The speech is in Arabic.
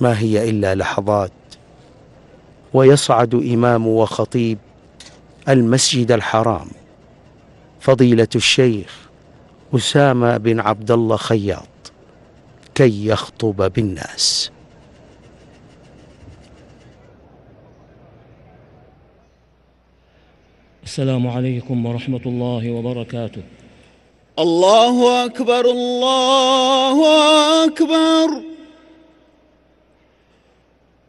ما هي إلا لحظات. ويصعد إمام وخطيب المسجد الحرام. فضيلة الشيخ أسامة بن عبد الله خياط كي يخطب بالناس. السلام عليكم ورحمة الله وبركاته. الله أكبر الله أكبر.